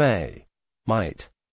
may, might,